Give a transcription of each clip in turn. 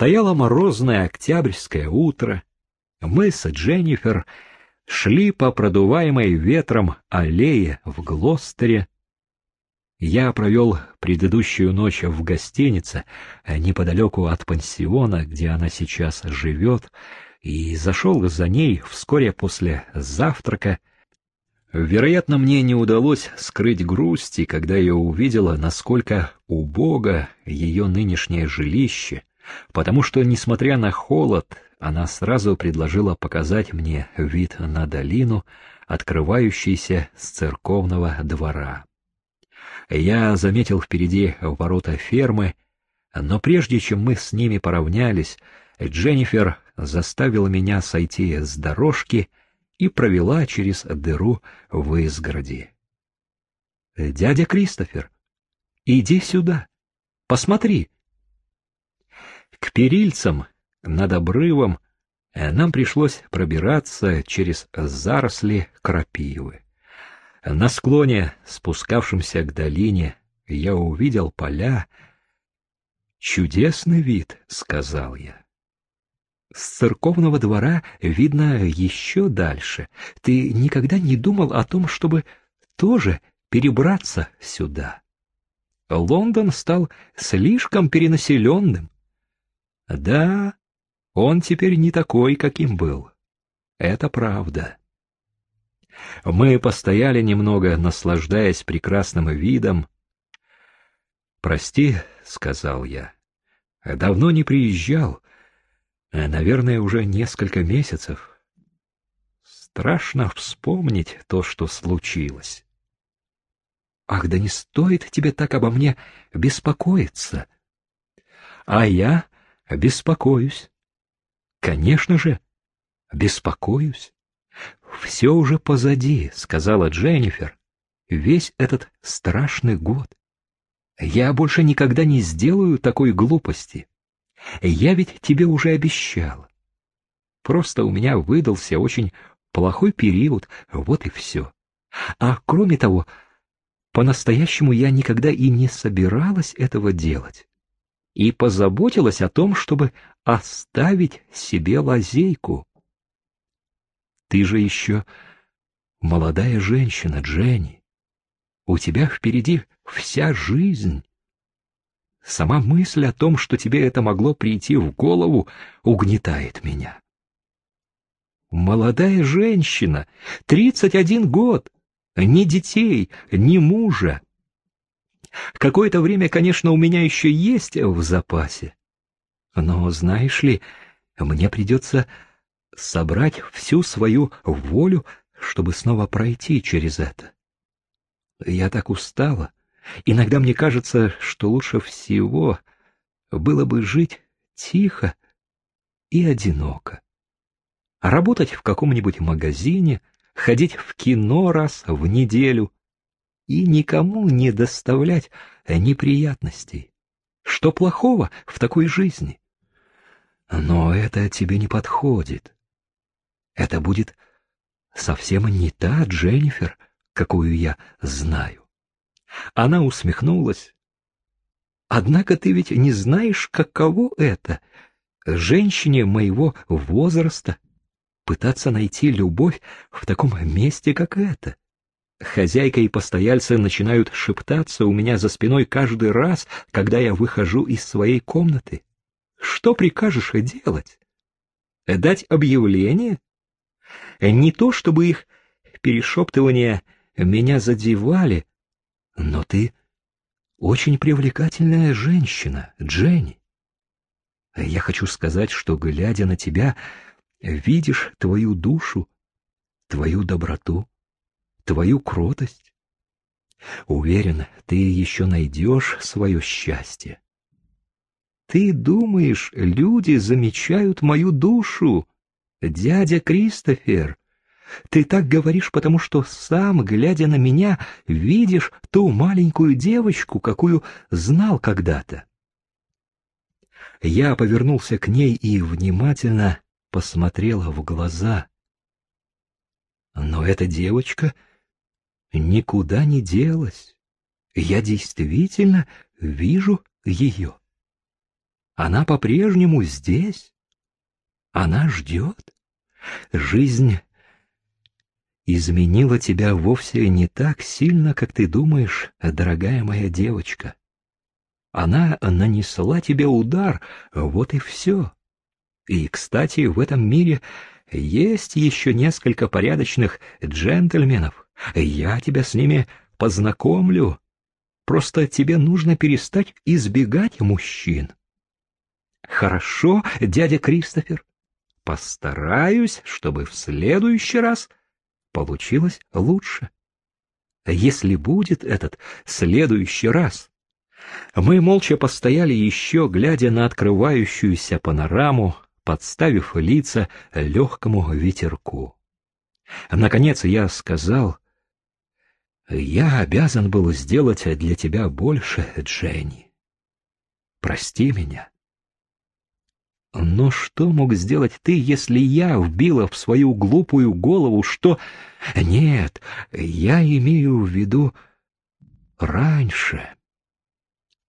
Стояло морозное октябрьское утро. Мы с Дженнифер шли по продуваемой ветром аллее в Глостере. Я провел предыдущую ночь в гостинице, неподалеку от пансиона, где она сейчас живет, и зашел за ней вскоре после завтрака. Вероятно, мне не удалось скрыть грусти, когда я увидела, насколько убого ее нынешнее жилище, потому что, несмотря на холод, она сразу предложила показать мне вид на долину, открывающийся с церковного двора. Я заметил впереди ворота фермы, но прежде чем мы с ними поравнялись, Дженнифер заставила меня сойти с дорожки и провела через дыру в изгороди. «Дядя Кристофер, иди сюда, посмотри!» К перильцам над обрывом нам пришлось пробираться через заросли крапивы. На склоне, спускавшемся к долине, я увидел поля. «Чудесный вид», — сказал я. С церковного двора видно еще дальше. Ты никогда не думал о том, чтобы тоже перебраться сюда? Лондон стал слишком перенаселенным. Да, он теперь не такой, каким был. Это правда. Мы постояли немного, наслаждаясь прекрасным видом. «Прости», — сказал я, — «давно не приезжал, наверное, уже несколько месяцев. Страшно вспомнить то, что случилось». «Ах, да не стоит тебе так обо мне беспокоиться!» «А я беспокоюсь. Конечно же, беспокоюсь. Все уже позади, сказала Дженнифер. Весь этот страшный год. Я больше никогда не сделаю такой глупости. Я ведь тебе уже обещала. Просто у меня выдался очень плохой период, вот и все. А кроме того, по-настоящему я никогда и не собиралась этого делать и позаботилась о том, чтобы оставить себе лазейку. Ты же еще молодая женщина, Дженни. У тебя впереди вся жизнь. Сама мысль о том, что тебе это могло прийти в голову, угнетает меня. Молодая женщина, тридцать один год, ни детей, ни мужа. Какое-то время, конечно, у меня еще есть в запасе. Но, знаешь ли, мне придется собрать всю свою волю, чтобы снова пройти через это. Я так устала. Иногда мне кажется, что лучше всего было бы жить тихо и одиноко. Работать в каком-нибудь магазине, ходить в кино раз в неделю, и никому не доставлять неприятностей. Что плохого в такой жизни? Но это тебе не подходит. Это будет совсем не та Дженнифер, какую я знаю. Она усмехнулась. Однако ты ведь не знаешь, каково это — женщине моего возраста пытаться найти любовь в таком месте, как это. Хозяйка и постояльцы начинают шептаться у меня за спиной каждый раз, когда я выхожу из своей комнаты. Что прикажешь делать? Дать объявление? Не то, чтобы их перешептывания меня задевали, но ты очень привлекательная женщина, Дженни. Я хочу сказать, что, глядя на тебя, видишь твою душу, твою доброту, твою кротость. Уверен, ты еще найдешь свое счастье. Ты думаешь, люди замечают мою душу? Дядя Кристофер, ты так говоришь, потому что сам, глядя на меня, видишь ту маленькую девочку, какую знал когда-то. Я повернулся к ней и внимательно посмотрел в глаза. Но эта девочка никуда не делась. Я действительно вижу ее. Она по-прежнему здесь. Она ждет. Жизнь изменила тебя вовсе не так сильно, как ты думаешь, дорогая моя девочка. Она нанесла тебе удар, вот и все. И, кстати, в этом мире есть еще несколько порядочных джентльменов. Я тебя с ними познакомлю. Просто тебе нужно перестать избегать мужчин. Хорошо, дядя Кристофер. Постараюсь, чтобы в следующий раз получилось лучше. Если будет этот следующий раз. Мы молча постояли еще, глядя на открывающуюся панораму, подставив лица легкому ветерку. Наконец я сказал, «Я обязан был сделать для тебя больше, Дженни. Прости меня». Но что мог сделать ты, если я вбила в свою глупую голову, что... Нет, я имею в виду раньше,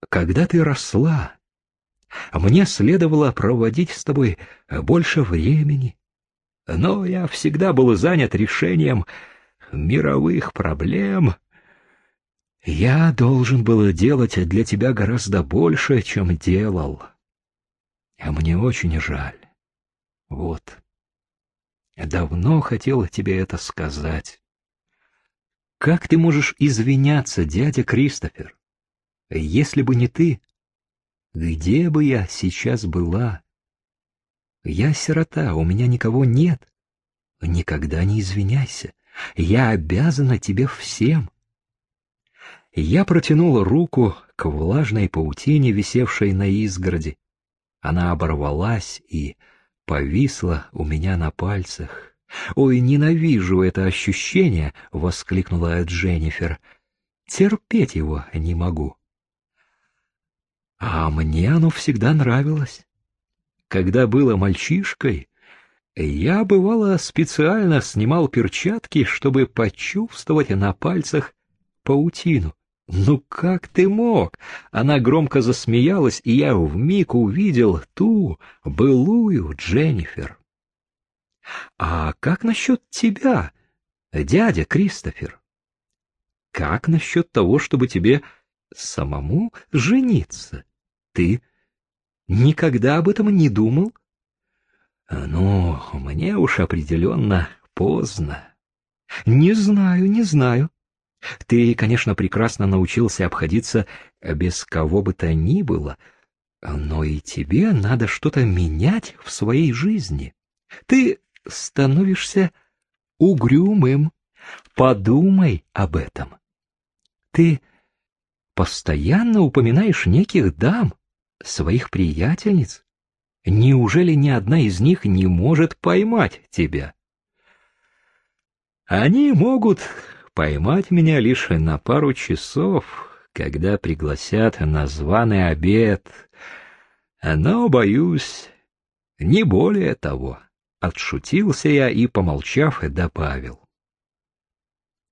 когда ты росла. Мне следовало проводить с тобой больше времени, но я всегда был занят решением мировых проблем. Я должен был делать для тебя гораздо больше, чем делал. А мне очень жаль. Вот. Давно хотела тебе это сказать. Как ты можешь извиняться, дядя Кристофер? Если бы не ты, где бы я сейчас была? Я сирота, у меня никого нет. Никогда не извиняйся. Я обязана тебе всем. Я протянула руку к влажной паутине, висевшей на изгороди. Она оборвалась и повисла у меня на пальцах. «Ой, ненавижу это ощущение!» — воскликнула Дженнифер. «Терпеть его не могу». А мне оно всегда нравилось. Когда было мальчишкой, я, бывало, специально снимал перчатки, чтобы почувствовать на пальцах паутину. «Ну как ты мог?» Она громко засмеялась, и я вмиг увидел ту былую Дженнифер. «А как насчет тебя, дядя Кристофер? Как насчет того, чтобы тебе самому жениться? Ты никогда об этом не думал?» «Ну, мне уж определенно поздно». «Не знаю, не знаю. Ты, конечно, прекрасно научился обходиться без кого бы то ни было, но и тебе надо что-то менять в своей жизни. Ты становишься угрюмым. Подумай об этом. Ты постоянно упоминаешь неких дам, своих приятельниц. Неужели ни одна из них не может поймать тебя? Они могут поймать меня лишь на пару часов, когда пригласят на званый обед. Но, боюсь, не более того. Отшутился я и, помолчав, добавил.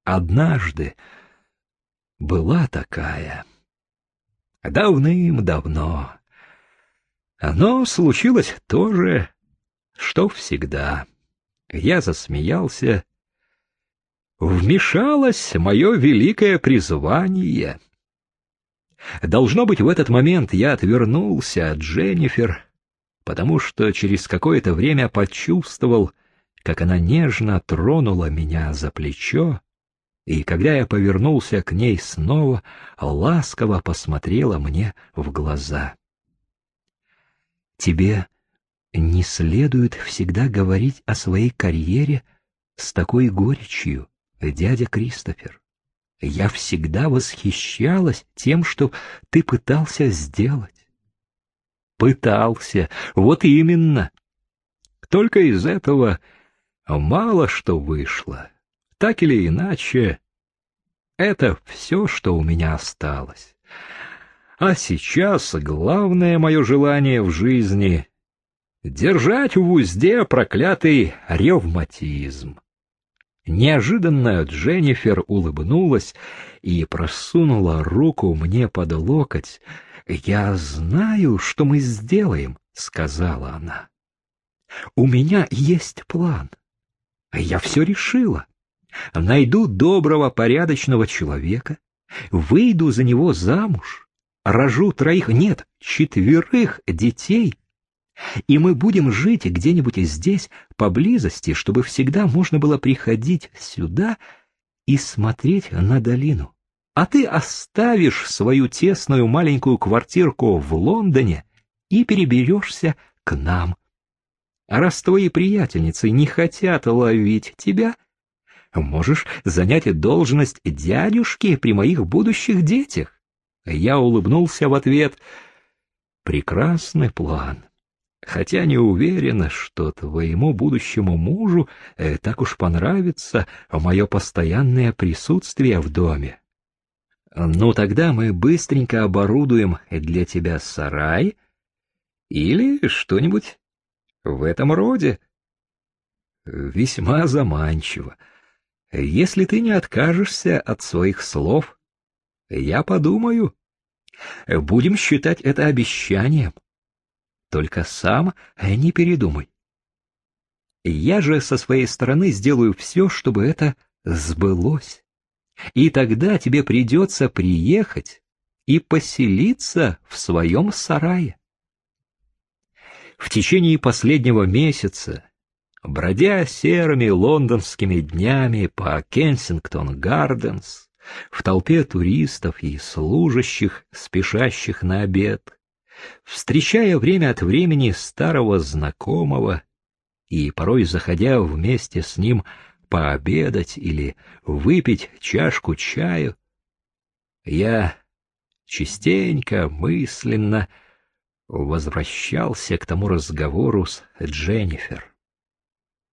Однажды была такая. Давным-давно. Оно случилось то же, что всегда. Я засмеялся вмешалось мое великое призвание. Должно быть, в этот момент я отвернулся от Дженнифер, потому что через какое-то время почувствовал, как она нежно тронула меня за плечо, и когда я повернулся к ней снова, ласково посмотрела мне в глаза. «Тебе не следует всегда говорить о своей карьере с такой горечью», дядя Кристофер. Я всегда восхищалась тем, что ты пытался сделать. Пытался, вот именно. Только из этого мало что вышло. Так или иначе, это все, что у меня осталось. А сейчас главное мое желание в жизни — держать в узде проклятый ревматизм. Неожиданно Дженнифер улыбнулась и просунула руку мне под локоть. Я знаю, что мы сделаем, сказала она. У меня есть план. Я все решила. Найду доброго, порядочного человека, выйду за него замуж, рожу троих, нет, четверых детей, и мы будем жить где-нибудь здесь, поблизости, чтобы всегда можно было приходить сюда и смотреть на долину. А ты оставишь свою тесную маленькую квартирку в Лондоне и переберешься к нам. А раз твои приятельницы не хотят ловить тебя, можешь занять должность дядюшки при моих будущих детях. Я улыбнулся в ответ. Прекрасный план. Хотя не уверена, что твоему будущему мужу э, так уж понравится мое постоянное присутствие в доме. Ну тогда мы быстренько оборудуем для тебя сарай или что-нибудь в этом роде. Весьма заманчиво. Если ты не откажешься от своих слов, я подумаю. Будем считать это обещанием. Только сам не передумай. Я же со своей стороны сделаю все, чтобы это сбылось. И тогда тебе придется приехать и поселиться в своем сарае. В течение последнего месяца, бродя серыми лондонскими днями по Кенсингтон-Гарденс, в толпе туристов и служащих, спешащих на обед, встречая время от времени старого знакомого и порой заходя вместе с ним пообедать или выпить чашку чаю, я частенько мысленно возвращался к тому разговору с Дженнифер.